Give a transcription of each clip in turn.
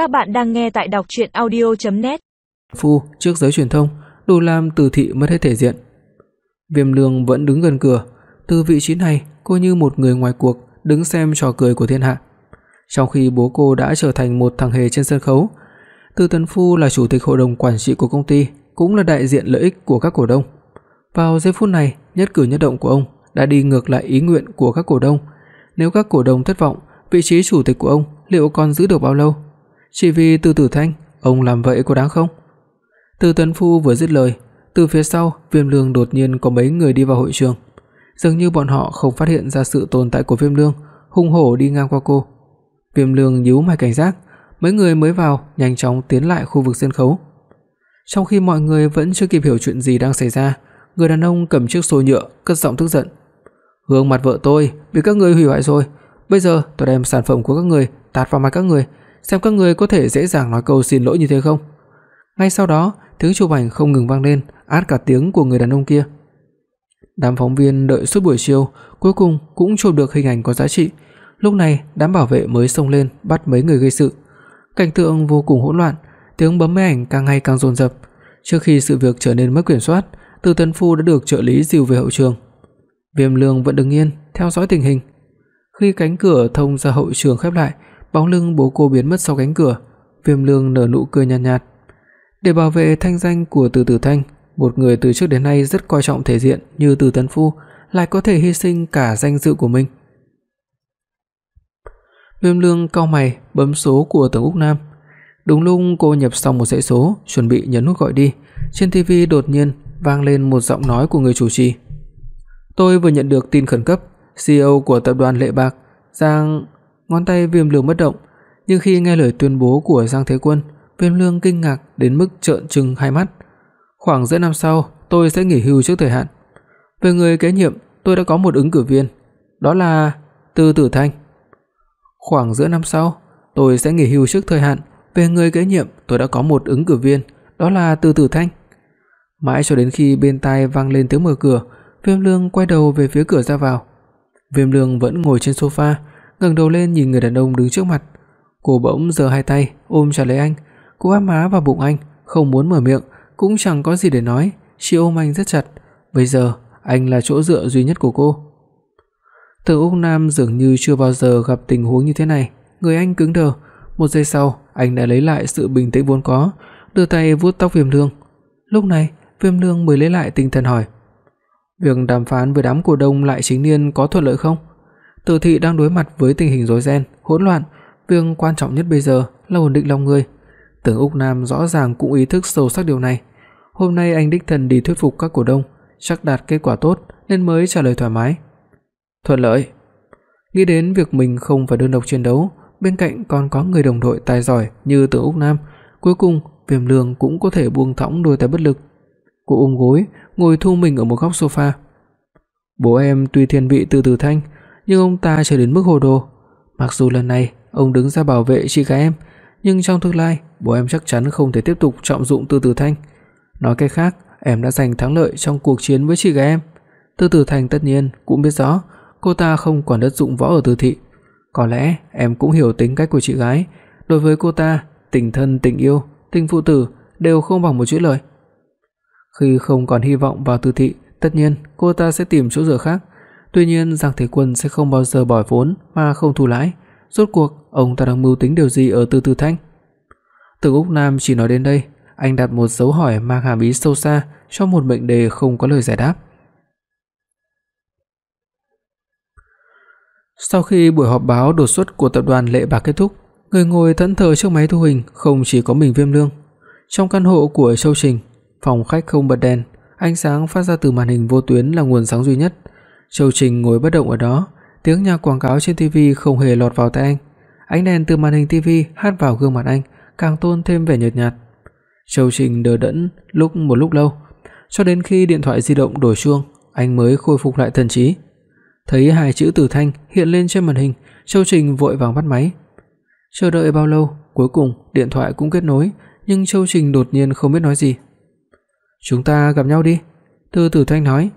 Các bạn đang nghe tại đọc audio net Phu trước giới truyền thông, đủ làm Từ thị mất hết thể diện. Viêm Lương vẫn đứng gần cửa, từ vị trí này, cô như một người ngoài cuộc đứng xem trò cười của thiên hạ. Trong khi bố cô đã trở thành một thằng hề trên sân khấu, Từ Tân Phu là chủ tịch hội đồng quản trị của công ty, cũng là đại diện lợi ích của các cổ đông. Vào giây phút này, nhất cử nhất động của ông đã đi ngược lại ý nguyện của các cổ đông. Nếu các cổ đông thất vọng, vị trí chủ tịch của ông liệu còn giữ được bao lâu? Chỉ vì Từ Tử Thanh, ông làm vậy có đáng không? Từ Tấn Phu vừa dứt lời, từ phía sau, Viêm Lương đột nhiên có mấy người đi vào hội trường. Dường như bọn họ không phát hiện ra sự tồn tại của Viêm Lương, hung hổ đi ngang qua cô. Viêm Lương nhíu mày cảnh giác, mấy người mới vào nhanh chóng tiến lại khu vực sân khấu. Trong khi mọi người vẫn chưa kịp hiểu chuyện gì đang xảy ra, người đàn ông cầm chiếc xô nhựa cất giọng tức giận. "Gương mặt vợ tôi bị các ngươi hủy hoại rồi, bây giờ tôi đem sản phẩm của các người tạt vào mặt các người, xem các người có thể dễ dàng nói câu xin lỗi như thế không?" Ngay sau đó, tiếng chụp ảnh không ngừng vang lên, át cả tiếng của người đàn ông kia. Đám phóng viên đợi suốt buổi chiều, cuối cùng cũng chụp được hình ảnh có giá trị. Lúc này, đám bảo vệ mới xông lên bắt mấy người gây sự. Cảnh tượng vô cùng hỗn loạn, tiếng bấm máy ảnh càng ngày càng dồn dập. Trước khi sự việc trở nên mất kiểm soát, Từ Tấn Phu đã được trợ lý dìu về hậu trường. Viêm Lương vẫn đứng yên, theo dõi tình hình. Khi cánh cửa thông ra hậu trường khép lại, bóng lưng bố cô biến mất sau cánh cửa, Viêm Lương nở nụ cười nhàn nhạt, nhạt. Để bảo vệ thanh danh của Từ Tử Thanh, một người từ trước đến nay rất coi trọng thể diện như Từ Tấn Phu lại có thể hy sinh cả danh dự của mình. Viêm Lương cau mày, bấm số của Tưởng Úc Nam. Đúng lúc cô nhập xong một dãy số, chuẩn bị nhấn nút gọi đi, trên TV đột nhiên vang lên một giọng nói của người chủ trì. "Tôi vừa nhận được tin khẩn cấp, CEO của tập đoàn Lệ Bạc, Giang..." Ngón tay Viêm Lương bất động, nhưng khi nghe lời tuyên bố của Giang Thế Quân, Viêm Lương kinh ngạc đến mức trợn trừng hai mắt. Khoảng giữa năm sau, tôi sẽ nghỉ hưu trước thời hạn. Về người kế nhiệm, tôi đã có một ứng cử viên, đó là Từ Tử Thanh. Khoảng giữa năm sau, tôi sẽ nghỉ hưu trước thời hạn, về người kế nhiệm, tôi đã có một ứng cử viên, đó là Từ Tử Thanh. Mãi cho đến khi bên tai vang lên tiếng mở cửa, Viêm Lương quay đầu về phía cửa ra vào. Viêm Lương vẫn ngồi trên sofa, ngẩng đầu lên nhìn người đàn ông đứng trước mặt. Cô bỗng giơ hai tay ôm chặt lấy anh, cô áp má vào bụng anh, không muốn mở miệng, cũng chẳng có gì để nói, chỉ ôm anh rất chặt. Bây giờ, anh là chỗ dựa duy nhất của cô. Từ Úc Nam dường như chưa bao giờ gặp tình huống như thế này, người anh cứng đờ, một giây sau, anh đã lấy lại sự bình tĩnh vốn có, đưa tay vuốt tóc Viêm Lương. Lúc này, Viêm Lương mới lấy lại tinh thần hỏi: "Việc đàm phán với đám cổ đông lại chính niên có thuận lợi không?" Từ thị đang đối mặt với tình hình rối ren, hỗn loạn, việc quan trọng nhất bây giờ là ổn định lòng người. Tưởng Úc Nam rõ ràng cũng ý thức sâu sắc điều này. Hôm nay anh đích thân đi thuyết phục các cổ đông, chắc đạt kết quả tốt nên mới trả lời thoải mái. Thuận lợi. Nghĩ đến việc mình không phải đơn độc chiến đấu, bên cạnh còn có người đồng đội tài giỏi như Tưởng Úc Nam, cuối cùng Viêm Lương cũng có thể buông thõng đôi tay bất lực. Cô ôm gối, ngồi thu mình ở một góc sofa. Bố em tuy thiên vị từ từ thanh, nhưng ông ta chưa đến mức hồ đồ. Mặc dù lần này ông đứng ra bảo vệ chị gái em, nhưng trong tương lai, bố em chắc chắn không thể tiếp tục trọng dụng Từ Từ Thanh. Nói cách khác, em đã giành thắng lợi trong cuộc chiến với chị gái em. Từ Từ Thanh tất nhiên cũng biết rõ cô ta không còn đất dụng võ ở Từ thị. Có lẽ em cũng hiểu tính cách của chị gái, đối với cô ta, tình thân, tình yêu, tình phụ tử đều không bằng một chữ lời. Khi không còn hy vọng vào Từ thị, tất nhiên cô ta sẽ tìm chỗ dựa khác. Tuy nhiên Giang Thế Quân sẽ không bao giờ bỏ vốn mà không thu lãi. Rốt cuộc ông ta đang mưu tính điều gì ở Từ Từ Thanh? Từ Úc Nam chỉ nói đến đây, anh đặt một dấu hỏi mang hàm ý sâu xa cho một mệnh đề không có lời giải đáp. Sau khi buổi họp báo đột xuất của tập đoàn Lệ Bạc kết thúc, người ngồi thẫn thờ trước máy thu hình không chỉ có mình Viêm Lương. Trong căn hộ của Châu Trình, phòng khách không bật đèn, ánh sáng phát ra từ màn hình vô tuyến là nguồn sáng duy nhất. Châu Trình ngồi bất động ở đó, tiếng nhạc quảng cáo trên TV không hề lọt vào tai anh. Ánh đèn từ màn hình TV hát vào gương mặt anh, càng tôn thêm vẻ nhợt nhạt. Châu Trình đờ đẫn lúc một lúc lâu, cho đến khi điện thoại di động đổ chuông, anh mới khôi phục lại thần trí. Thấy hai chữ Tử Thanh hiện lên trên màn hình, Châu Trình vội vàng bắt máy. Chờ đợi bao lâu, cuối cùng điện thoại cũng kết nối, nhưng Châu Trình đột nhiên không biết nói gì. "Chúng ta gặp nhau đi." Từ Tử Thanh nói.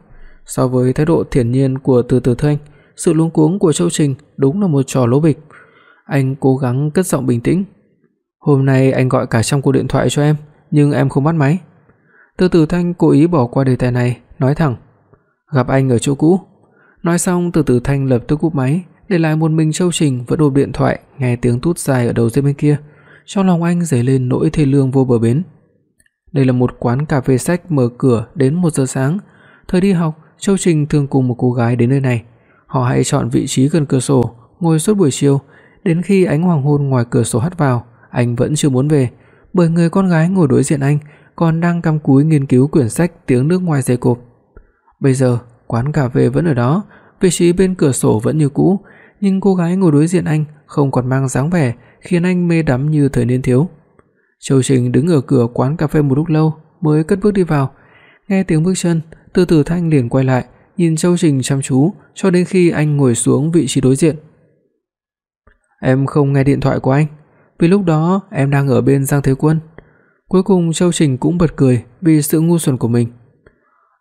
So với thái độ thiển nhiên của Từ từ Thanh, sự luống cuống của Châu Trình đúng là một trò lố bịch. Anh cố gắng cất giọng bình tĩnh. Hôm nay anh gọi cả trăm cuộc điện thoại cho em, nhưng em không bắt máy." Từ từ Thanh cố ý bỏ qua đề tài này, nói thẳng: "Gặp anh ở chỗ cũ." Nói xong, Từ từ Thanh lập tức cúp máy, để lại một mình Châu Trình vẫn ôm điện thoại, nghe tiếng tút dài ở đầu dây bên kia. Trong lòng anh dấy lên nỗi thê lương vô bờ bến. Đây là một quán cà phê sách mở cửa đến 1 giờ sáng. Thời đi học, Châu Trình thường cùng một cô gái đến nơi này. Họ hay chọn vị trí gần cửa sổ, ngồi suốt buổi chiều, đến khi ánh hoàng hôn ngoài cửa sổ hắt vào, anh vẫn chưa muốn về, bởi người con gái ngồi đối diện anh còn đang cắm cúi nghiên cứu quyển sách tiếng nước ngoài dày cộp. Bây giờ, quán cà phê vẫn ở đó, vị trí bên cửa sổ vẫn như cũ, nhưng cô gái ngồi đối diện anh không còn mang dáng vẻ khiến anh mê đắm như thời niên thiếu. Châu Trình đứng ở cửa quán cà phê một lúc lâu mới cất bước đi vào. Nghe tiếng bước chân, Từ Từ Thanh liền quay lại, nhìn Châu Trình chăm chú cho đến khi anh ngồi xuống vị trí đối diện. "Em không nghe điện thoại của anh, vì lúc đó em đang ở bên Giang Thế Quân." Cuối cùng Châu Trình cũng bật cười vì sự ngu xuẩn của mình.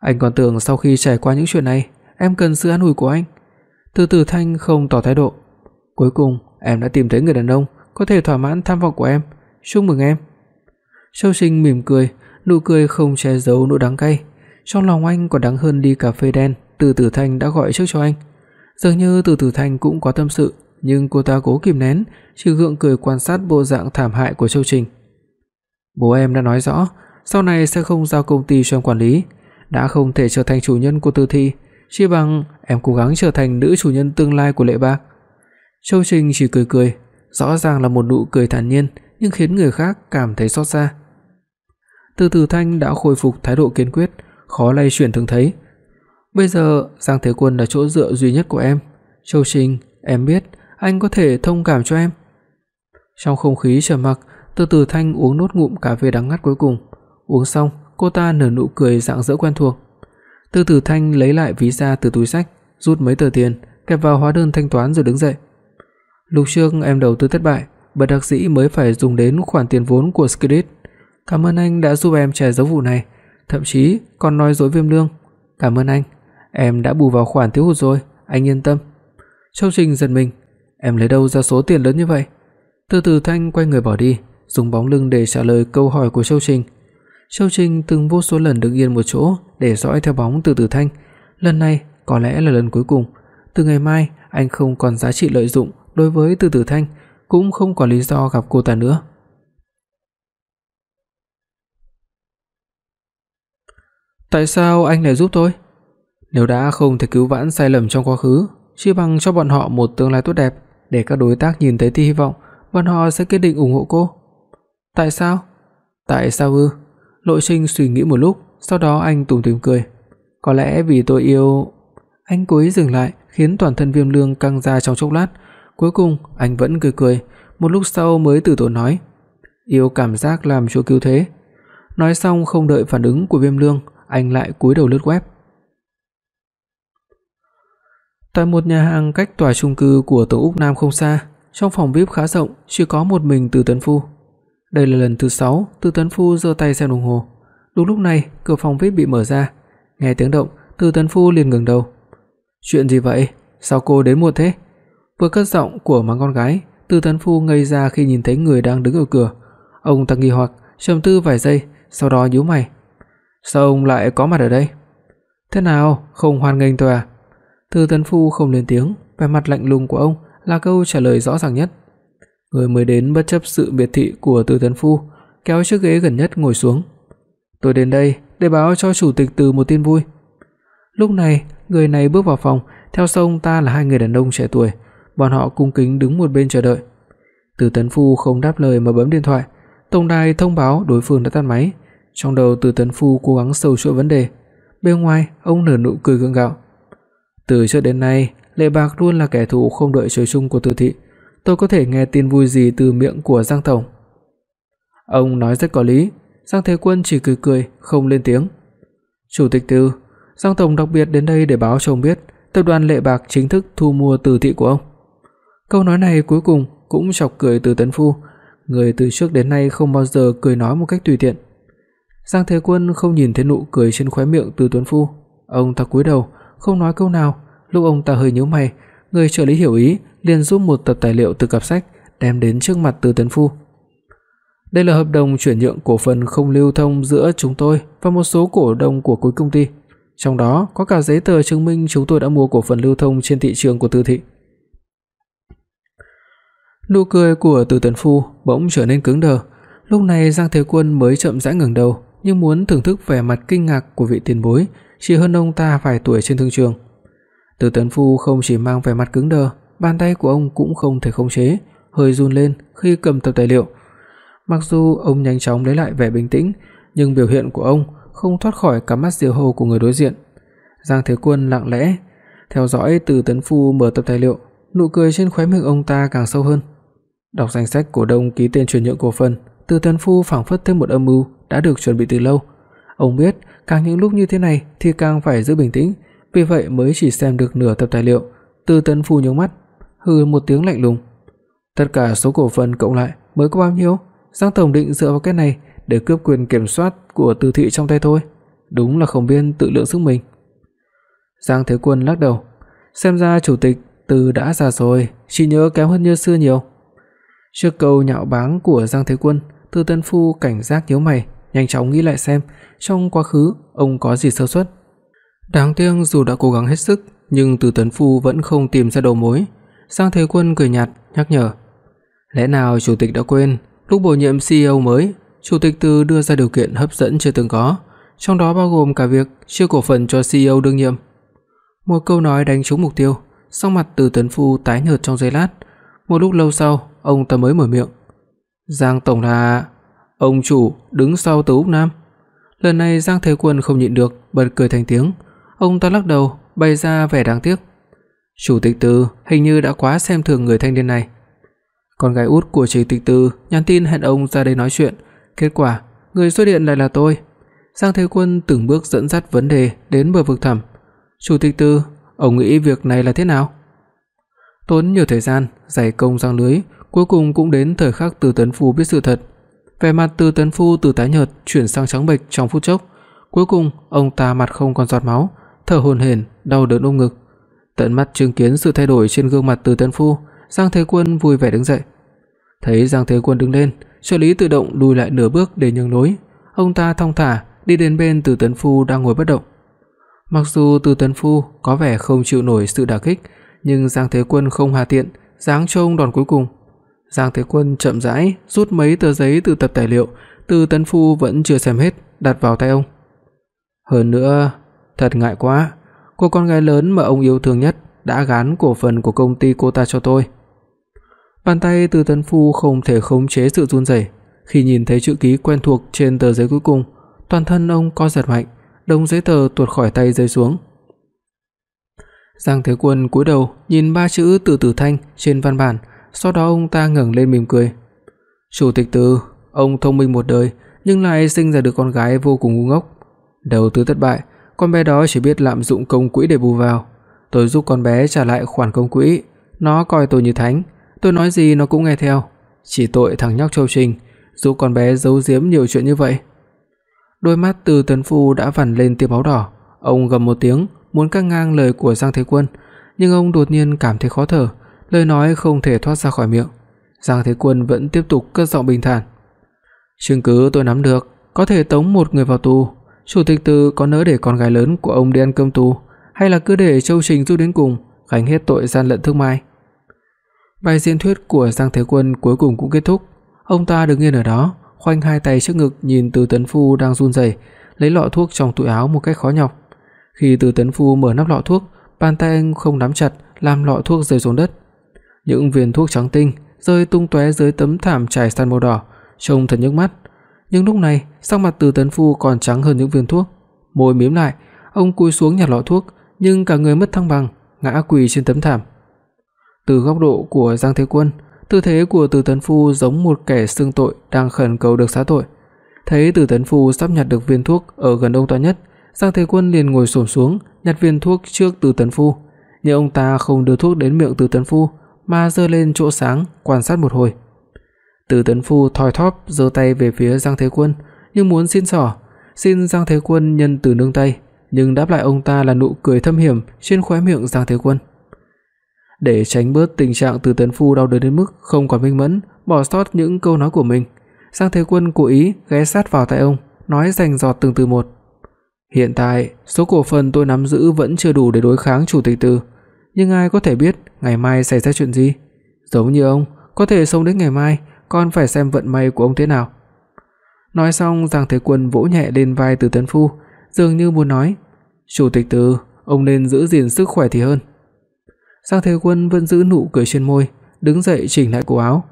Anh còn tưởng sau khi trải qua những chuyện này, em cần sự an ủi của anh. Từ Từ Thanh không tỏ thái độ. Cuối cùng, em đã tìm thấy người đàn ông có thể thỏa mãn tham vọng của em. Chúc mừng em. Châu Sinh mỉm cười, nụ cười không che giấu nỗi đắng cay. Trong lòng anh còn đắng hơn ly cà phê đen Từ Tử Thanh đã gọi trước cho anh. Dường như Từ Tử Thanh cũng có tâm sự, nhưng cô ta cố kìm nén, chỉ gượng cười quan sát bộ dạng thảm hại của Châu Trình. Bố em đã nói rõ, sau này sẽ không giao công ty cho em quản lý, đã không thể trở thành chủ nhân của Từ Thị, chỉ bằng em cố gắng trở thành nữ chủ nhân tương lai của Lệ ba. Châu Trình chỉ cười cười, rõ ràng là một nụ cười thản nhiên nhưng khiến người khác cảm thấy xót xa. Từ Từ Thanh đã khôi phục thái độ kiên quyết, khó lay chuyển thường thấy. Bây giờ Giang Thế Quân là chỗ dựa duy nhất của em. Châu Trình, em biết anh có thể thông cảm cho em. Trong không khí trầm mặc, Từ Từ Thanh uống nốt ngụm cà phê đắng ngắt cuối cùng. Uống xong, cô ta nở nụ cười rạng rỡ quen thuộc. Từ Từ Thanh lấy lại ví da từ túi xách, rút mấy tờ tiền, kẹp vào hóa đơn thanh toán rồi đứng dậy. Lúc trước em đầu tư thất bại, bất đắc dĩ mới phải dùng đến khoản tiền vốn của Skidit. Cảm ơn anh đã giúp em che giấu vụ này, thậm chí còn nói dối Viêm Lương. Cảm ơn anh, em đã bù vào khoản thiếu hụt rồi, anh yên tâm. Châu Trình giật mình, em lấy đâu ra số tiền lớn như vậy? Từ từ Thanh quay người bỏ đi, dùng bóng lưng để trả lời câu hỏi của Châu Trình. Châu Trình từng vô số lần đứng yên một chỗ để dõi theo bóng Từ Từ Thanh, lần này có lẽ là lần cuối cùng. Từ ngày mai, anh không còn giá trị lợi dụng đối với Từ Từ Thanh, cũng không có lý do gặp cô ta nữa. Tại sao anh lại giúp tôi? Nếu đã không thể cứu vãn sai lầm trong quá khứ, chỉ bằng cho bọn họ một tương lai tốt đẹp để các đối tác nhìn thấy tia hy vọng, bọn họ sẽ kiên định ủng hộ cô. Tại sao? Tại sao ư? Lộ Sinh suy nghĩ một lúc, sau đó anh tủm tỉm cười. Có lẽ vì tôi yêu Anh cố ý dừng lại, khiến toàn thân Viêm Lương căng ra trong chốc lát, cuối cùng anh vẫn cười cười, một lúc sau mới từ tốn nói, yêu cảm giác làm chúa cứu thế. Nói xong không đợi phản ứng của Viêm Lương, anh lại cúi đầu lướt web. Tại một nhà hàng cách tòa chung cư của Tổ Úc Nam không xa, trong phòng VIP khá rộng, chỉ có một mình Từ Tấn Phu. Đây là lần thứ 6 Từ Tấn Phu giơ tay xem đồng hồ. Đúng lúc này, cửa phòng VIP bị mở ra. Nghe tiếng động, Từ Tấn Phu liền ngẩng đầu. "Chuyện gì vậy? Sao cô đến muộn thế?" Vừa cất giọng của mang con gái, Từ Tấn Phu ngây ra khi nhìn thấy người đang đứng ở cửa. Ông ta nghi hoặc, trầm tư vài giây, sau đó nhíu mày. "Sao ông lại có mặt ở đây?" "Thế nào, không hoan nghênh tôi à?" Từ Tấn Phu không lên tiếng, vẻ mặt lạnh lùng của ông là câu trả lời rõ ràng nhất. Người mới đến bất chấp sự biệt thị của Từ Tấn Phu, kéo chiếc ghế gần nhất ngồi xuống. "Tôi đến đây để báo cho chủ tịch Từ một tin vui." Lúc này, người này bước vào phòng, theo sau ông ta là hai người đàn ông trẻ tuổi, bọn họ cung kính đứng một bên chờ đợi. Từ Tấn Phu không đáp lời mà bấm điện thoại, tổng đài thông báo đối phương đã tắt máy. Trong đầu Từ Tấn Phu cố gắng sâu chuỗi vấn đề, bên ngoài ông nở nụ cười gượng gạo. Từ trước đến nay, Lệ Bạc luôn là kẻ thù không đợi trời chung của Từ thị, tôi có thể nghe tin vui gì từ miệng của Giang tổng. Ông nói rất có lý, Giang Thế Quân chỉ cười cười, không lên tiếng. Chủ tịch Từ, Giang tổng đặc biệt đến đây để báo cho ông biết, tập đoàn Lệ Bạc chính thức thu mua Từ thị của ông. Câu nói này cuối cùng cũng chọc cười Từ Tấn Phu, người từ trước đến nay không bao giờ cười nói một cách tùy tiện. Giang Thế Quân không nhìn thấy nụ cười trên khóe miệng Từ Tuấn Phu, ông ta cúi đầu, không nói câu nào, lúc ông ta hơi nhíu mày, người trợ lý hiểu ý liền rút một tập tài liệu từ cặp sách đem đến trước mặt Từ Tuấn Phu. Đây là hợp đồng chuyển nhượng cổ phần không lưu thông giữa chúng tôi và một số cổ đông của cuối công ty, trong đó có cả giấy tờ chứng minh chúng tôi đã mua cổ phần lưu thông trên thị trường của Từ thị. Nụ cười của Từ Tuấn Phu bỗng trở nên cứng đờ. Lúc này Giang Thế Quân mới chậm rãi ngẩng đầu, nhưng muốn thưởng thức vẻ mặt kinh ngạc của vị tiền bối, chỉ hơn ông ta vài tuổi trên thương trường. Từ Tấn Phu không chỉ mang vẻ mặt cứng đờ, bàn tay của ông cũng không thể khống chế, hơi run lên khi cầm tập tài liệu. Mặc dù ông nhanh chóng lấy lại vẻ bình tĩnh, nhưng biểu hiện của ông không thoát khỏi cả mắt diều hâu của người đối diện. Giang Thế Quân lặng lẽ theo dõi Từ Tấn Phu mở tập tài liệu, nụ cười trên khóe miệng ông ta càng sâu hơn. Đọc danh sách cổ đông ký tên chuyển nhượng cổ phần, Từ Tấn Phu phảng phất thêm một âm mưu đã được chuẩn bị từ lâu. Ông biết, càng những lúc như thế này thì càng phải giữ bình tĩnh, vì vậy mới chỉ xem được nửa tập tài liệu. Từ Tấn Phu nhướng mắt, hừ một tiếng lạnh lùng. Tất cả số cổ phần cộng lại mới có bao nhiêu? Giang tổng định dựa vào cái này để cướp quyền kiểm soát của Từ thị trong tay thôi. Đúng là không biết tự lượng sức mình. Giang Thế Quân lắc đầu, xem ra chủ tịch Từ đã già rồi, chỉ nhớ kém hơn như xưa nhiều. Trước câu nhạo báng của Giang Thế Quân, Từ Tân Phu cảnh giác nhíu mày, nhanh chóng nghĩ lại xem trong quá khứ ông có gì sơ suất. Đáng tiếc dù đã cố gắng hết sức, nhưng Từ Tấn Phu vẫn không tìm ra đầu mối. Giang Thế Quân cười nhạt nhắc nhở: "Lẽ nào chủ tịch đã quên, lúc bổ nhiệm CEO mới, chủ tịch Từ đưa ra điều kiện hấp dẫn chưa từng có, trong đó bao gồm cả việc chia cổ phần cho CEO đương nhiệm." Một câu nói đánh trúng mục tiêu, sắc mặt Từ Tấn Phu tái nhợt trong giây lát, một lúc lâu sau, ông ta mới mở miệng. "Giang tổng là ông chủ đứng sau Từ Úc Nam." Lần này Giang Thế Quân không nhịn được bật cười thành tiếng, ông ta lắc đầu, bày ra vẻ đáng tiếc. Chủ tịch Từ hình như đã quá xem thường người thanh niên này. Con gái út của chủ tịch Từ nhắn tin hẹn ông ra đây nói chuyện, kết quả người xuất hiện lại là tôi. Giang Thế Quân từng bước dẫn dắt vấn đề đến bờ vực thẳm. "Chủ tịch Từ, ông nghĩ việc này là thế nào?" Tốn nhiều thời gian, dày công răng lưới, cuối cùng cũng đến thời khắc Từ Tấn Phu biết sự thật. Vẻ mặt Từ Tấn Phu từ tái nhợt chuyển sang trắng bệch trong phút chốc, cuối cùng ông ta mặt không còn giọt máu, thở hổn hển, đau đớn ôm ngực. Tận mắt chứng kiến sự thay đổi trên gương mặt Từ Tấn Phu, Giang Thế Quân vui vẻ đứng dậy. Thấy Giang Thế Quân đứng lên, trợ lý tự động lùi lại nửa bước để nhường lối. Ông ta thong thả đi đến bên Từ Tấn Phu đang ngồi bất động. Mặc dù Từ Tấn Phu có vẻ không chịu nổi sự đả kích, nhưng Giang Thế Quân không hà tiện, giáng cho ông đòn cuối cùng. Giang Thế Quân chậm rãi rút mấy tờ giấy từ tập tài liệu, Từ Tấn Phu vẫn chưa xem hết, đặt vào tay ông. Hơn nữa, thật ngại quá, cô con gái lớn mà ông yêu thương nhất đã gán cổ phần của công ty cô ta cho tôi. Bàn tay Từ Tấn Phu không thể khống chế sự run rẩy, khi nhìn thấy chữ ký quen thuộc trên tờ giấy cuối cùng, toàn thân ông co giật mạnh, đống giấy tờ tuột khỏi tay rơi xuống. Giang Thế Quân cúi đầu nhìn ba chữ Từ Tử Thanh trên văn bản, sau đó ông ta ngẩng lên mỉm cười. "Chủ tịch Từ, ông thông minh một đời nhưng lại sinh ra được con gái vô cùng ngu ngốc. Đầu tư thất bại, con bé đó chỉ biết lạm dụng công quỹ để bù vào. Tôi giúp con bé trả lại khoản công quỹ, nó coi tôi như thánh, tôi nói gì nó cũng nghe theo. Chỉ tội thằng nhóc Châu Trình, giúp con bé giấu giếm nhiều chuyện như vậy." Đôi mắt Từ Tấn Phu đã vằn lên tia máu đỏ, ông gầm một tiếng, muốn cắt ngang lời của Giang Thế Quân, nhưng ông đột nhiên cảm thấy khó thở, lời nói không thể thoát ra khỏi miệng. Giang Thế Quân vẫn tiếp tục cất giọng bình thản. "Chứng cứ tôi nắm được, có thể tống một người vào tù, chủ tịch Từ có nỡ để con gái lớn của ông đi ăn cơm tù, hay là cứ để Châu Trình du đến cùng, gánh hết tội gian lận thương mại?" Bài diễn thuyết của Giang Thế Quân cuối cùng cũng kết thúc. Ông ta đứng yên ở đó, khoanh hai tay trước ngực nhìn Từ Tấn Phu đang run rẩy, lấy lọ thuốc trong túi áo một cách khó nhọc. Khi Từ Tấn Phu mở nắp lọ thuốc, bàn tay anh không nắm chặt, làm lọ thuốc rơi xuống đất. Những viên thuốc trắng tinh rơi tung tóe dưới tấm thảm trải san màu đỏ, trông thật nhức mắt. Nhưng lúc này, sắc mặt Từ Tấn Phu còn trắng hơn những viên thuốc. Môi mím lại, ông cúi xuống nhặt lọ thuốc, nhưng cả người mất thăng bằng, ngã quỳ trên tấm thảm. Từ góc độ của Giang Thế Quân, tư thế của Từ Tấn Phu giống một kẻ xưng tội đang khẩn cầu được xá tội. Thấy Từ Tấn Phu sắp nhặt được viên thuốc ở gần ông ta nhất, Giang Thế Quân liền ngồi xổm xuống, nhặt viên thuốc trước Từ Tấn Phu, nhưng ông ta không đưa thuốc đến miệng Từ Tấn Phu, mà giơ lên chỗ sáng quan sát một hồi. Từ Tấn Phu thoi thóp giơ tay về phía Giang Thế Quân, nhưng muốn xin xỏ, xin Giang Thế Quân nhân từ nương tay, nhưng đáp lại ông ta là nụ cười thâm hiểm trên khóe miệng Giang Thế Quân. Để tránh bớt tình trạng Từ Tấn Phu đau đớn đến mức không còn minh mẫn, bỏ sót những câu nói của mình, Giang Thế Quân cố ý ghé sát vào tai ông, nói rành rọt từng từ một. Hiện tại, số cổ phần tôi nắm giữ vẫn chưa đủ để đối kháng chủ tịch Từ, nhưng ai có thể biết ngày mai xảy ra chuyện gì? Giống như ông, có thể sống đến ngày mai, còn phải xem vận may của ông thế nào. Nói xong, Giang Thế Quân vỗ nhẹ lên vai Từ Tấn Phu, dường như muốn nói: "Chủ tịch Từ, ông nên giữ gìn sức khỏe thì hơn." Giang Thế Quân vẫn giữ nụ cười trên môi, đứng dậy chỉnh lại cổ áo.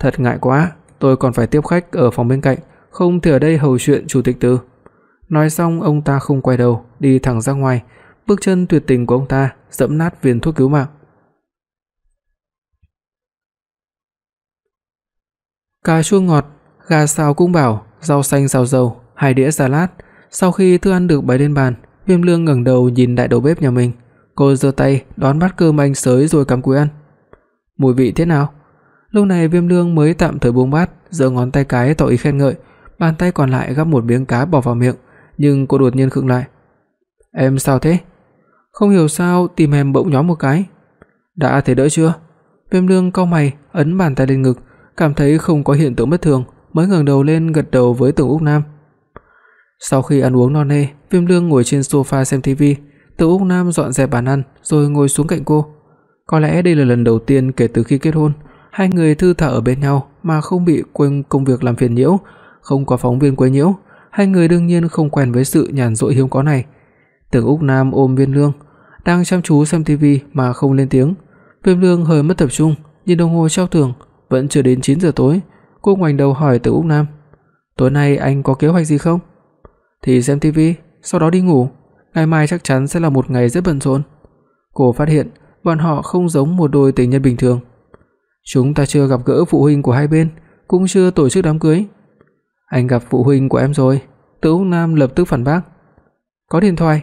"Thật ngại quá, tôi còn phải tiếp khách ở phòng bên cạnh, không thể ở đây hầu chuyện chủ tịch Từ." Nói xong, ông ta không quay đầu, đi thẳng ra ngoài, bước chân tuyệt tình của ông ta dẫm nát viên thuốc cứu mạng. Cà chua ngọt, gà xào cung bảo, rau xanh xào dầu, hai đĩa salad. Sau khi thức ăn được bày lên bàn, Viêm Lương ngẩng đầu nhìn đại đầu bếp nhà mình, cô giơ tay đón bát cơm anh sới rồi cắm cúi ăn. Mùi vị thế nào? Lúc này Viêm Lương mới tạm thời buông bát, giơ ngón tay cái tỏ ý khen ngợi, bàn tay còn lại gắp một miếng cá bỏ vào miệng, nhưng cô đột nhiên khựng lại. "Em sao thế?" Không hiểu sao tim em bỗng nhói một cái. "Đã thấy đỡ chưa?" Viêm Lương cau mày, ấn bàn tay lên ngực, cảm thấy không có hiện tượng bất thường, mới ngẩng đầu lên gật đầu với Tưởng Úc Nam. Sau khi ăn uống no nê, Viêm Lương ngồi trên sofa xem tivi, Tưởng Úc Nam dọn dẹp bàn ăn rồi ngồi xuống cạnh cô. Có lẽ đây là lần đầu tiên kể từ khi kết hôn, hai người thư thả ở bên nhau mà không bị quên công việc làm phiền nhiễu, không có phóng viên quấy nhiễu, hai người đương nhiên không quen với sự nhàn rỗi hiếm có này. Tưởng Úc Nam ôm Viên Lương, đang chăm chú xem tivi mà không lên tiếng. Viêm Lương hơi mất tập trung, nhìn đồng hồ treo tường, vẫn chưa đến 9 giờ tối, cô ngoảnh đầu hỏi Từ Úc Nam, "Tối nay anh có kế hoạch gì không?" "Thì xem tivi, sau đó đi ngủ, ngày mai chắc chắn sẽ là một ngày rất bận rộn." Cô phát hiện bọn họ không giống một đôi tình nhân bình thường. Chúng ta chưa gặp gỡ phụ huynh của hai bên, cũng chưa tổ chức đám cưới. Anh gặp phụ huynh của em rồi." Từ Úc Nam lập tức phản bác. "Có điện thoại."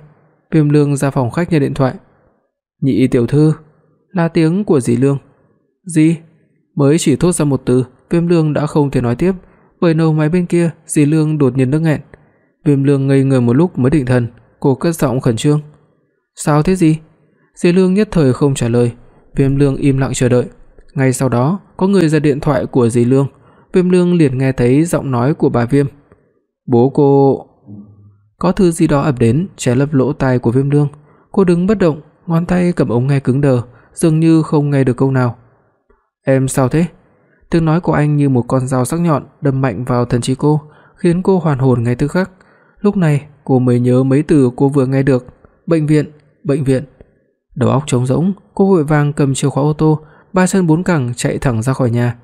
Viêm Lương ra phòng khách nghe điện thoại. "Nhị tiểu thư." Là tiếng của dì Lương. "Gì?" Mới chỉ thốt ra một từ, Viêm Lương đã không thể nói tiếp, bởi đầu máy bên kia, dì Lương đột nhiên đứng nghẹn. Viêm Lương ngây người một lúc mới định thần, cô cất giọng khẩn trương. "Sao thế gì?" Dì Lương nhất thời không trả lời, Viêm Lương im lặng chờ đợi. Ngay sau đó, có người giật điện thoại của dì Lương, Viêm Lương liền nghe thấy giọng nói của bà Viêm. "Bố cô..." Có thứ gì đó ập đến, che lấp lỗ tai của Viêm Lương. Cô đứng bất động, ngón tay cầm ống nghe cứng đờ, dường như không nghe được câu nào. "Em sao thế?" Tiếng nói của anh như một con dao sắc nhọn đâm mạnh vào thần trí cô, khiến cô hoàn hồn ngay tức khắc. Lúc này, cô mới nhớ mấy từ cô vừa nghe được, bệnh viện, bệnh viện. Đầu óc trống rỗng, cô vội vàng cầm chìa khóa ô tô, ba chân bốn cẳng chạy thẳng ra khỏi nhà.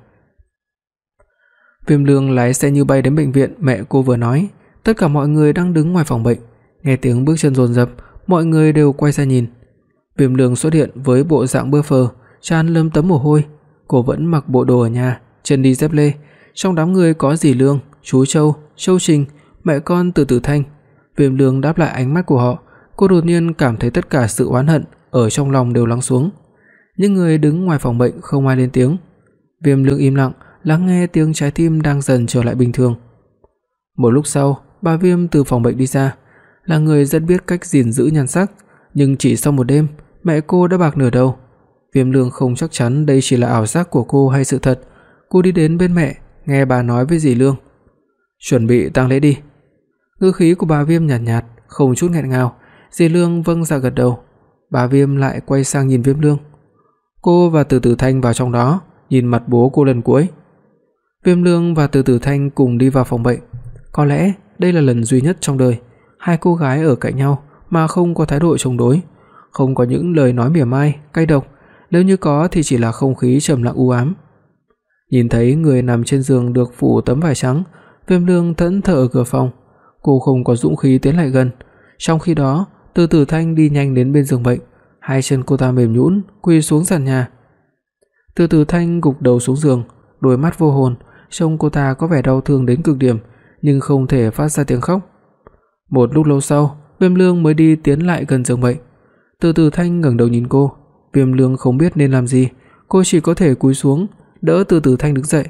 Viêm Lương lái xe như bay đến bệnh viện mẹ cô vừa nói, tất cả mọi người đang đứng ngoài phòng bệnh, nghe tiếng bước chân dồn dập, mọi người đều quay ra nhìn. Viêm Lương xuất hiện với bộ dạng bơ phờ, trán lấm tấm mồ hôi, cô vẫn mặc bộ đồ ở nhà, chân đi dép lê. Trong đám người có dì Lương, chú Châu, Châu Trình, mẹ con Từ Từ Thanh. Viêm Lương đáp lại ánh mắt của họ, cô đột nhiên cảm thấy tất cả sự oán hận ở trong lòng đều lắng xuống. Những người đứng ngoài phòng bệnh không ai lên tiếng. Viêm Lương im lặng, lắng nghe tiếng trái tim đang dần trở lại bình thường. Một lúc sau, bà Viêm từ phòng bệnh đi ra, là người rất biết cách gìn giữ nhan sắc, nhưng chỉ sau một đêm, mẹ cô đã bạc nửa đầu. Viêm Lương không chắc chắn đây chỉ là ảo giác của cô hay sự thật. Cô đi đến bên mẹ, nghe bà nói với dì Lương, "Chuẩn bị tang lễ đi." Ngữ khí của bà Viêm nhàn nhạt, nhạt, không chút nghẹn ngào, dì Lương vâng dạ gật đầu. Bà Viêm lại quay sang nhìn Viêm Lương. Cô và Từ Từ Thanh vào trong đó, nhìn mặt bố cô lần cuối. Viêm Lương và Từ Từ Thanh cùng đi vào phòng bệnh. Có lẽ đây là lần duy nhất trong đời hai cô gái ở cạnh nhau mà không có thái độ chống đối, không có những lời nói mỉa mai, cay độc, nếu như có thì chỉ là không khí trầm lặng u ám. Nhìn thấy người nằm trên giường được phủ tấm vải trắng, Viêm Lương thẫn thờ ở cửa phòng, cô không có dũng khí tiến lại gần. Trong khi đó, Từ Tử Thanh đi nhanh đến bên giường bệnh, hai chân cô ta mềm nhũn quỳ xuống sàn nhà. Từ Tử Thanh gục đầu xuống giường, đôi mắt vô hồn, trông cô ta có vẻ đau thương đến cực điểm, nhưng không thể phát ra tiếng khóc. Một lúc lâu sau, Viêm Lương mới đi tiến lại gần giường bệnh. Từ Tử Thanh ngẩng đầu nhìn cô, Viêm Lương không biết nên làm gì, cô chỉ có thể cúi xuống, đỡ Từ Tử Thanh đứng dậy.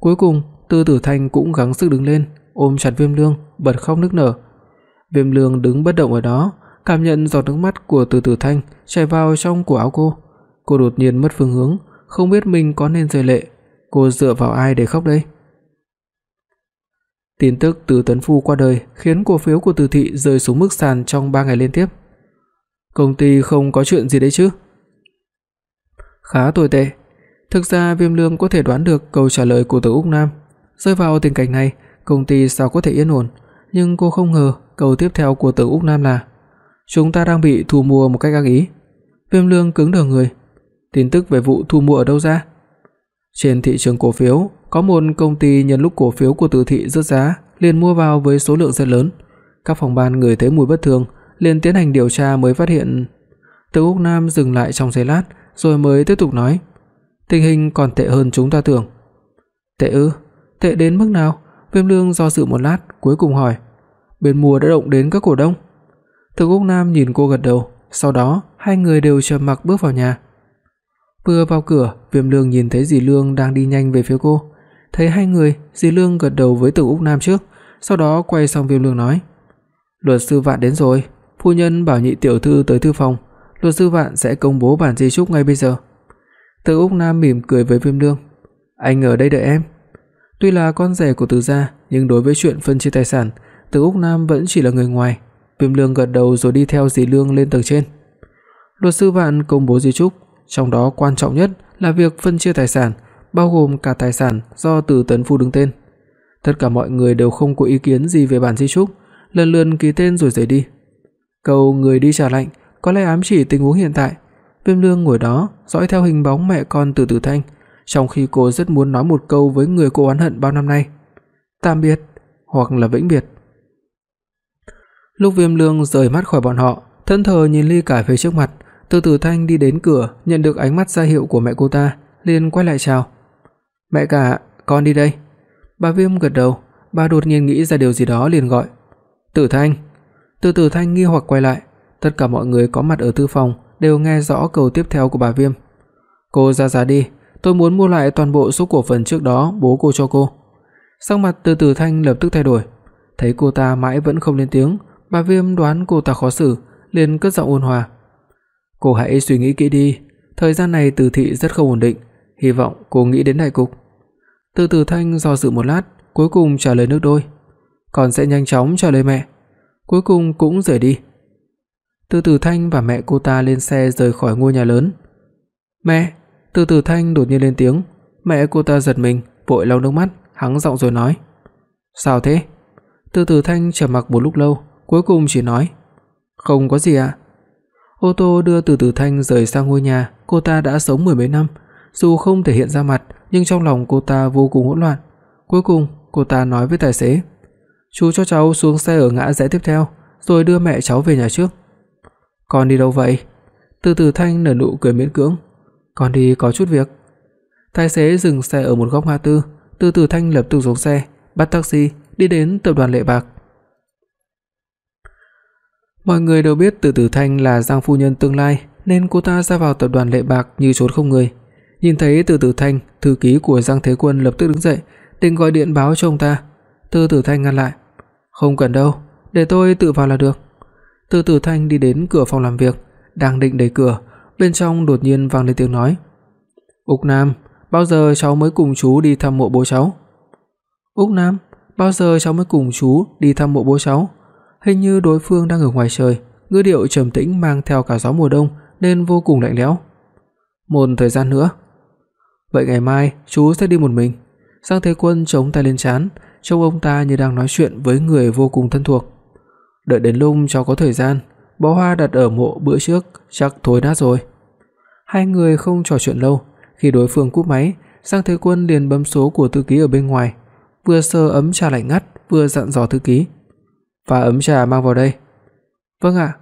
Cuối cùng, Từ Tử Thanh cũng gắng sức đứng lên, ôm chặt Viêm Lương, bật khóc nức nở. Viêm Lương đứng bất động ở đó, cảm nhận giọt nước mắt của Từ Tử Thanh chảy vào trong cổ áo cô. Cô đột nhiên mất phương hướng, không biết mình có nên rơi lệ, cô dựa vào ai để khóc đây? Tin tức Từ Tấn Phu qua đời khiến cổ phiếu của Từ thị rơi xuống mức sàn trong 3 ngày liên tiếp. Công ty không có chuyện gì đấy chứ? Khá tồi tệ. Thực ra Viêm Lương có thể đoán được câu trả lời của Từ Úc Nam. Rơi vào tình cảnh này, công ty sao có thể yên ổn, nhưng cô không ngờ câu tiếp theo của Từ Úc Nam là chúng ta đang bị thu mua một cách ác ý. Viêm Lương cứng đờ người. Tin tức về vụ thu mua ở đâu ra? Trên thị trường cổ phiếu, có một công ty nhân lúc cổ phiếu của Từ thị rớt giá, liền mua vào với số lượng rất lớn. Các phòng ban người thấy mùi bất thường, liền tiến hành điều tra mới phát hiện. Từ Úc Nam dừng lại trong giây lát, rồi mới tiếp tục nói, tình hình còn tệ hơn chúng ta tưởng. Tệ ư? Tệ đến mức nào? Viêm Lương do dự một lát, cuối cùng hỏi, bên mua đã động đến các cổ đông? Từ Úc Nam nhìn cô gật đầu, sau đó hai người đều trầm mặc bước vào nhà. Vừa vào cửa, Viêm Lương nhìn thấy Dì Lương đang đi nhanh về phía cô. Thấy hai người, Dì Lương gật đầu với Từ Úc Nam trước, sau đó quay sang Viêm Lương nói: "Luật sư Vạn đến rồi, phu nhân bảo nhị tiểu thư tới thư phòng, luật sư Vạn sẽ công bố bản di chúc ngay bây giờ." Từ Úc Nam mỉm cười với Viêm Lương: "Anh ở đây đợi em." Tuy là con rể của Từ gia, nhưng đối với chuyện phân chia tài sản, Từ Úc Nam vẫn chỉ là người ngoài. Viêm Lương gật đầu rồi đi theo Dì Lương lên tầng trên. Luật sư Vạn công bố di chúc, trong đó quan trọng nhất là việc phân chia tài sản, bao gồm cả tài sản do Từ Tấn Phu đứng tên. Tất cả mọi người đều không có ý kiến gì về bản di chúc, lần lượt ký tên rồi rời đi. Câu người đi trả lạnh có lẽ ám chỉ tình huống hiện tại. Viêm Lương ngồi đó, dõi theo hình bóng mẹ con Từ Từ Thanh, trong khi cô rất muốn nói một câu với người cô oán hận bao năm nay. Tạm biệt hoặc là vĩnh biệt. Lúc Viêm Lương rời mắt khỏi bọn họ, thân thờ nhìn ly cà phê trước mặt, Từ Từ Thanh đi đến cửa, nhận được ánh mắt ra hiệu của mẹ cô ta, liền quay lại chào. "Mẹ cả, con đi đây." Bà Viêm gật đầu, bà đột nhiên nghĩ ra điều gì đó liền gọi. "Tử Thanh." Từ Tử Thanh nghi hoặc quay lại, tất cả mọi người có mặt ở thư phòng đều nghe rõ câu tiếp theo của bà Viêm. "Cô ra giá đi, tôi muốn mua lại toàn bộ số cổ phần trước đó bố cô cho cô." Sắc mặt Từ Tử Thanh lập tức thay đổi, thấy cô ta mãi vẫn không lên tiếng, bà Viêm đoán cô ta khó xử, liền cất giọng ôn hòa. "Cô hãy suy nghĩ kỹ đi, thời gian này Từ thị rất không ổn định, hy vọng cô nghĩ đến đại cục." Từ Từ Thanh do dự một lát, cuối cùng trả lời nước đôi. "Con sẽ nhanh chóng trả lời mẹ." Cuối cùng cũng rời đi. Từ Từ Thanh và mẹ cô ta lên xe rời khỏi ngôi nhà lớn. "Mẹ!" Từ Từ Thanh đột nhiên lên tiếng, mẹ cô ta giật mình, vội lau nước mắt, hắng giọng rồi nói: "Sao thế?" Từ Từ Thanh trầm mặc một lúc lâu, cuối cùng chỉ nói: "Không có gì ạ." Ô tô đưa Từ Từ Thanh rời sang ngôi nhà cô ta đã sống mười mấy năm, dù không thể hiện ra mặt, nhưng trong lòng cô ta vô cùng hỗn loạn. Cuối cùng, cô ta nói với tài xế: "Chú cho cháu xuống xe ở ngã rẽ tiếp theo, rồi đưa mẹ cháu về nhà trước." "Con đi đâu vậy?" Từ Từ Thanh nở nụ cười miễn cưỡng. "Con đi có chút việc." Tài xế dừng xe ở một góc ngã tư, Từ Từ Thanh lập tức xuống xe, bắt taxi đi đến tập đoàn Lệ Bạc. Mọi người đều biết Từ Từ Thanh là Giang phu nhân tương lai, nên cô ta ra vào tập đoàn Lệ Bạc như trốn không người. Nhìn thấy Từ Tử Thanh, thư ký của Giang Thế Quân lập tức đứng dậy, định gọi điện báo cho ông ta. Từ Tử Thanh ngăn lại. "Không cần đâu, để tôi tự vào là được." Từ Tử Thanh đi đến cửa phòng làm việc, đang định đẩy cửa, bên trong đột nhiên vang lên tiếng nói. "Úc Nam, bao giờ cháu mới cùng chú đi thăm mộ bố cháu?" "Úc Nam, bao giờ cháu mới cùng chú đi thăm mộ bố cháu?" Hình như đối phương đang ở ngoài trời, ngữ điệu trầm tĩnh mang theo cả gió mùa đông nên vô cùng lạnh lẽo. "Một thời gian nữa." "Vậy ngày mai chú sẽ đi một mình." Giang Thế Quân chống tay lên trán, trông ông ta như đang nói chuyện với người vô cùng thân thuộc. Đợi đến lúc cháu có thời gian, bó hoa đặt ở mộ bữa trước chắc thối nát rồi. Hai người không trò chuyện lâu, khi đối phương cúp máy, Giang Thế Quân liền bấm số của thư ký ở bên ngoài, vừa sờ ấm trà lạnh ngắt, vừa dặn dò thư ký. "Pha ấm trà mang vào đây." "Vâng ạ."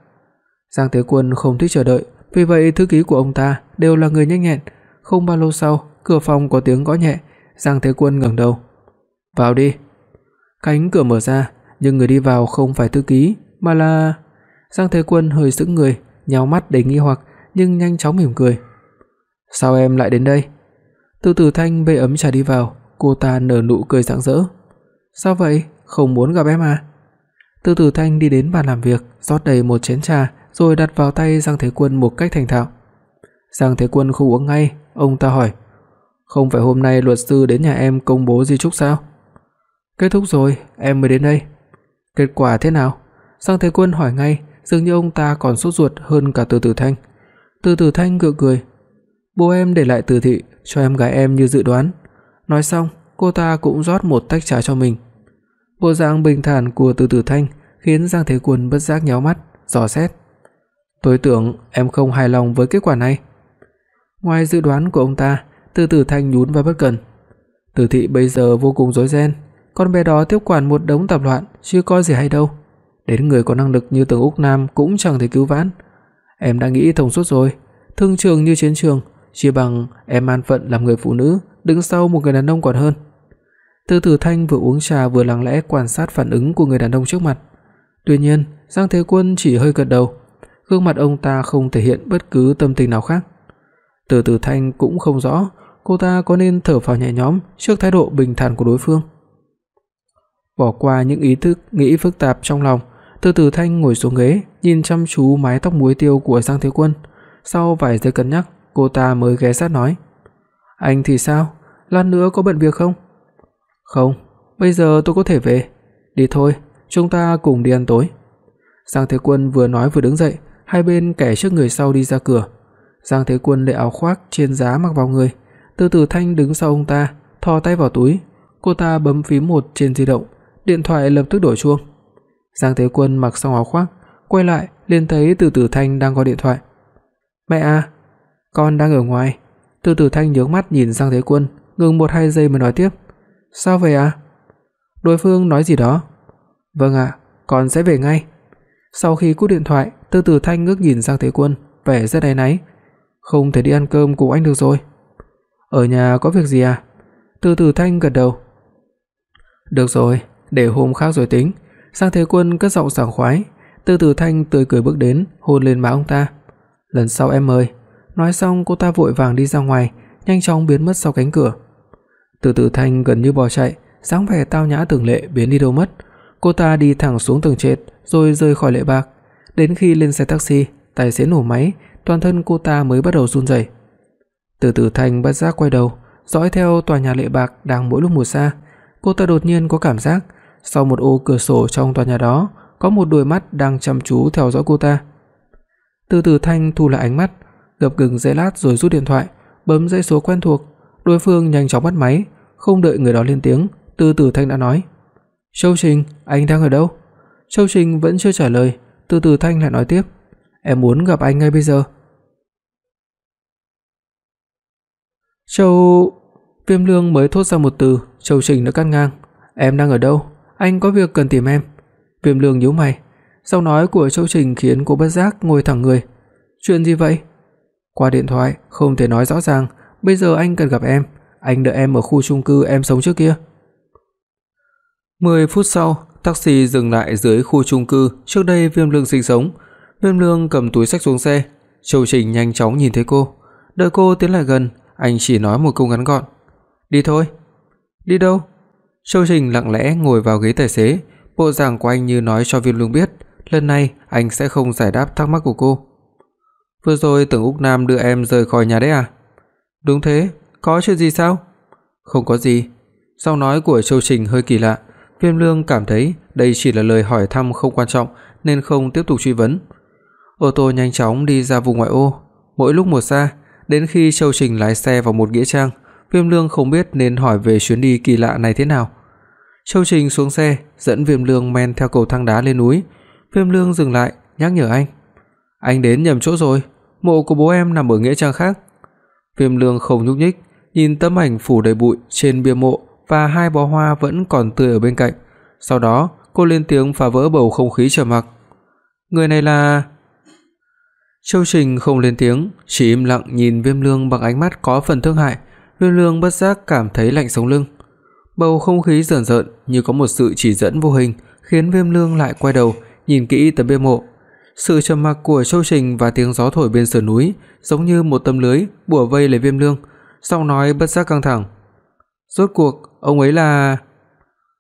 Giang Thế Quân không thích chờ đợi, vì vậy thư ký của ông ta đều là người nhanh nhẹn, không bao lâu sau, cửa phòng có tiếng gõ nhẹ, Giang Thế Quân ngẩng đầu. "Vào đi." Cánh cửa mở ra, nhưng người đi vào không phải thư ký, mà là Giang Thế Quân hơi sững người, nhíu mắt đầy nghi hoặc nhưng nhanh chóng mỉm cười. "Sao em lại đến đây?" Từ Từ Thanh bê ấm trà đi vào, cô ta nở nụ cười rạng rỡ. "Sao vậy, không muốn gặp em à?" Từ Từ Thanh đi đến bàn làm việc, rót đầy một chén trà rồi đặt vào tay Giang Thế Quân một cách thành thạo. Giang Thế Quân không uống ngay, ông ta hỏi: "Không phải hôm nay luật sư đến nhà em công bố di chúc sao?" Kết thúc rồi, em mới đến đây. Kết quả thế nào? Giang Thế Quân hỏi ngay, dường như ông ta còn sốt ruột hơn cả Từ Tử Thanh. Từ Tử Thanh gượng cười, "Bố em để lại từ thị cho em gái em như dự đoán." Nói xong, cô ta cũng rót một tách trà cho mình. Bộ dạng bình thản của Từ Tử Thanh khiến Giang Thế Quân bất giác nhéo mắt, dò xét. "Tôi tưởng em không hài lòng với kết quả này." Ngoài dự đoán của ông ta, từ Tử Thanh nhún vai bất cần. Từ thị bây giờ vô cùng rối ren, con bé đó tiếp quản một đống tạp loạn, chưa có gì hay đâu. Đến người có năng lực như Tưởng Úc Nam cũng chẳng thể cứu vãn. Em đã nghĩ thông suốt rồi, thương trường như chiến trường, chỉ bằng em an phận làm người phụ nữ, đứng sau một người đàn ông còn hơn. Từ Tử Thanh vừa uống trà vừa lặng lẽ quan sát phản ứng của người đàn ông trước mặt. Tuy nhiên, Giang Thế Quân chỉ hơi gật đầu, gương mặt ông ta không thể hiện bất cứ tâm tình nào khác. Từ Tử Thanh cũng không rõ cô ta có nên thở phào nhẹ nhõm trước thái độ bình thản của đối phương. Bỏ qua những ý thức nghĩ phức tạp trong lòng, Từ từ Thanh ngồi xuống ghế, nhìn chăm chú mái tóc muối tiêu của Giang Thế Quân. Sau vài giây cân nhắc, cô ta mới ghé sát nói: "Anh thì sao? Lát nữa có bận việc không?" "Không, bây giờ tôi có thể về. Đi thôi, chúng ta cùng đi ăn tối." Giang Thế Quân vừa nói vừa đứng dậy, hai bên kẻ trước người sau đi ra cửa. Giang Thế Quân lấy áo khoác trên giá mặc vào người, từ Tử Thanh đứng sau ông ta, thò tay vào túi, cô ta bấm phím một trên di động, điện thoại lập tức đổ chuông. Giang Thế Quân mặc xong áo khoác, quay lại liền thấy Từ Tử Thanh đang gọi điện thoại. "Mẹ à, con đang ở ngoài." Từ Tử Thanh nhướng mắt nhìn Giang Thế Quân, ngừng một hai giây mới nói tiếp. "Sao vậy ạ?" À? Đối phương nói gì đó. "Vâng ạ, con sẽ về ngay." Sau khi cúp điện thoại, Từ Tử Thanh ngước nhìn Giang Thế Quân, vẻ rất áy náy. "Không thể đi ăn cơm cùng anh được rồi." "Ở nhà có việc gì à?" Từ Tử Thanh gật đầu. "Được rồi, để hôm khác rồi tính." Sang Thế Quân cất giọng sảng khoái, Từ Tử Thanh tươi cười bước đến, hôn lên má ông ta. "Lần sau em mời." Nói xong cô ta vội vàng đi ra ngoài, nhanh chóng biến mất sau cánh cửa. Từ Tử Thanh gần như bỏ chạy, dáng vẻ tao nhã tưởng lệ biến đi đâu mất. Cô ta đi thẳng xuống tầng trệt rồi rời khỏi lệ bạc. Đến khi lên xe taxi, tài xế nổ máy, toàn thân cô ta mới bắt đầu run rẩy. Từ từ Thanh bất giác quay đầu, dõi theo tòa nhà lệ bạc đang mỗi lúc một xa. Cô ta đột nhiên có cảm giác sau một ô cửa sổ trong tòa nhà đó có một đôi mắt đang chăm chú theo dõi cô ta. Từ từ Thanh thu lại ánh mắt, gập gừng giây lát rồi rút điện thoại, bấm dãy số quen thuộc. Đối phương nhanh chóng bắt máy, không đợi người đó lên tiếng, Từ từ Thanh đã nói: "Châu Trình, anh đang ở đâu?" Châu Trình vẫn chưa trả lời, Từ từ Thanh lại nói tiếp: "Em muốn gặp anh ngay bây giờ." Châu Viêm Lương mới thốt ra một từ, Châu Trình đã cắt ngang, "Em đang ở đâu? Anh có việc cần tìm em." Viêm Lương nhíu mày, giọng nói của Châu Trình khiến cô bất giác ngồi thẳng người. "Chuyện gì vậy?" Qua điện thoại không thể nói rõ ràng, bây giờ anh cần gặp em, anh đợi em ở khu chung cư em sống trước kia. 10 phút sau, taxi dừng lại dưới khu chung cư trước đây Viêm Lương sinh sống. Viêm Lương cầm túi xách xuống xe, Châu Trình nhanh chóng nhìn thấy cô, đợi cô tiến lại gần, anh chỉ nói một câu ngắn gọn: "Đi thôi." "Đi đâu?" Châu Trình lặng lẽ ngồi vào ghế tài xế, bộ dạng của anh như nói cho Viêm Lương biết, lần này anh sẽ không giải đáp thắc mắc của cô. Vừa rồi Tưởng Úc Nam đưa em rời khỏi nhà đấy à? Đúng thế, có chuyện gì sao? Không có gì. Sau nói của Châu Trình hơi kỳ lạ, Viêm Lương cảm thấy đây chỉ là lời hỏi thăm không quan trọng nên không tiếp tục truy vấn. Ô tô nhanh chóng đi ra vùng ngoại ô, mỗi lúc một xa, đến khi Châu Trình lái xe vào một nghĩa trang, Viêm Lương không biết nên hỏi về chuyến đi kỳ lạ này thế nào. Châu Trình xuống xe, dẫn Viêm Lương men theo cầu thang đá lên núi. Viêm Lương dừng lại, nhắc nhở anh: "Anh đến nhầm chỗ rồi, mộ của bố em nằm ở nghĩa trang khác." Viêm Lương không nhúc nhích, nhìn tấm ảnh phủ đầy bụi trên bia mộ và hai bó hoa vẫn còn tươi ở bên cạnh. Sau đó, cô lên tiếng phá vỡ bầu không khí trầm mặc. "Người này là?" Châu Trình không lên tiếng, chỉ im lặng nhìn Viêm Lương bằng ánh mắt có phần thương hại. Viêm Lương bất giác cảm thấy lạnh sống lưng. Bầu không khí rợn rợn như có một sự chỉ dẫn vô hình, khiến Viêm Lương lại quay đầu, nhìn kỹ tấm bia mộ. Sự trầm mặc của Châu Trình và tiếng gió thổi bên sườn núi giống như một tấm lưới bủa vây lấy Viêm Lương, giọng nói bất giác căng thẳng. Rốt cuộc ông ấy là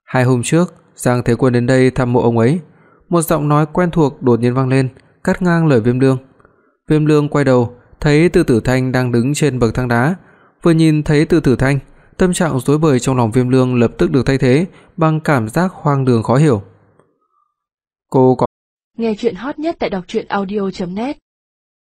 Hai hôm trước, Giang Thế Quân đến đây thăm mộ ông ấy, một giọng nói quen thuộc đột nhiên vang lên, cắt ngang lời Viêm Lương. Viêm Lương quay đầu, thấy Từ Tử Thanh đang đứng trên bậc thang đá, vừa nhìn thấy Từ Tử Thanh, tâm trạng rối bời trong lòng Viêm Lương lập tức được thay thế bằng cảm giác hoang đường khó hiểu. Cô có Nghe truyện hot nhất tại doctruyenaudio.net